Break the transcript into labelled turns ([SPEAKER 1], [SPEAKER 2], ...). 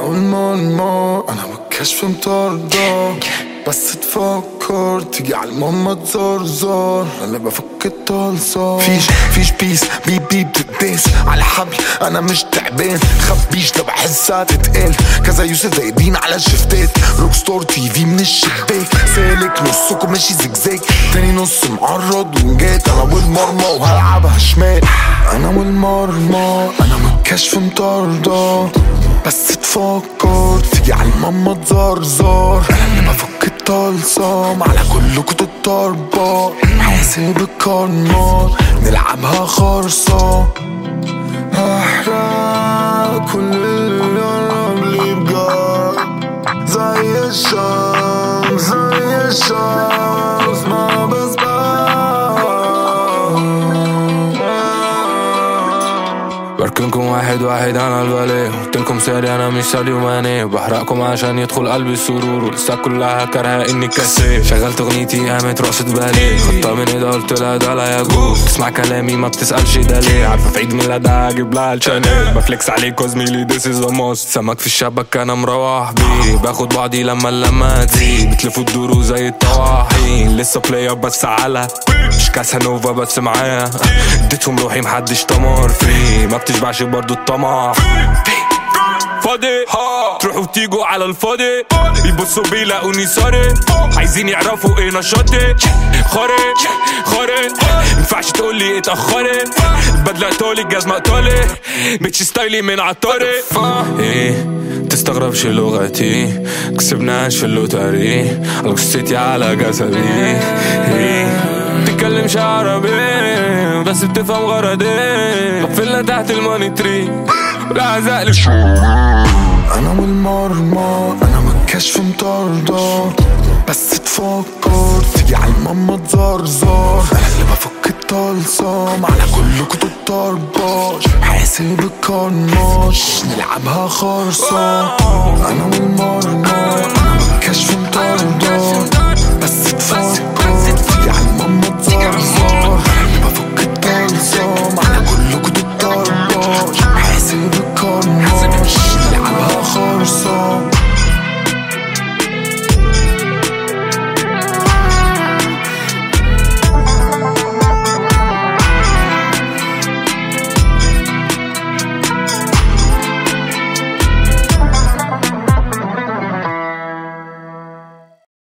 [SPEAKER 1] أول ما ما أنا بالكشف مطاردة بس تفكر تيجي على الماما تزرزر أنا بفك الطلسة فيش فيش بيس بيب بيب بتداس على حبل أنا مش تعبان. خبيش ده بحسها تتقال كذا يوسف زي دين على الشفتات. روك ستار تي في من الشباك. سالك نصكم ماشي زجزاج. تاني نص معرض ونجات. أنا والمرمى وهلعبها شمال. أنا والمرمى. أنا من الكشف مطاردة بس تفكر تيجي على الماما تزرزر اللي بفك الطلسم على كلكوا تتربط حاسب الكرنات نلعبها خرصة. احرق كل اللي يقرب لي بجد زي الشمس زي الشمس.
[SPEAKER 2] بركنكم واحد واحد أنا الولي قلتلكم ساري أنا مش سالي وماني. بحرقكم عشان يدخل قلبي السرور. ولسه كلها كارهة إني كسي شغلت أغنيتي قامت رقصة بالي. خدتها من ايدها قلت لها ده لا يجوز. تسمع كلامي ما بتسألش ده ليه عارفة في عيد ميلادها أجيب لها الشانيل. بفليكس عليك زميلي ذيس از ماست سمك في الشبك أنا مروح بيه. باخد بعضي لما اللمة تزيد. بتلفوا تدوروا زي الطواحين لسه بلاي بس على كاسانوفا بس معايا. اديتهم روحي محدش طمار. فيه ما بتشبعش برضو الطمع. فاضي. تروحوا تيجوا على الفاضي. يبصوا بيلاقوني صاري. عايزين يعرفوا إيه نشاطي. خارق خارق ينفعش تقولي اتأخرت البدلة ايطالي الجزمة ايطالي ميتش ستايلي من عالطريق إيه؟ تستغربش لغتي. كسبناش في اللوتري. قصتي على جسدي إيه؟ تتكلمش عربي بس بتفهم غرضي. قفلنا تحت الماني تري لا زقل
[SPEAKER 1] أنا والمرمى أنا من الكشف مطاردة. بس تفكر تيجي على الماما تزرزر. أنا اللي بفك الطلسم على كلكوا تتربط حاسب الكرناش نلعبها خرصة أنا والمرمى.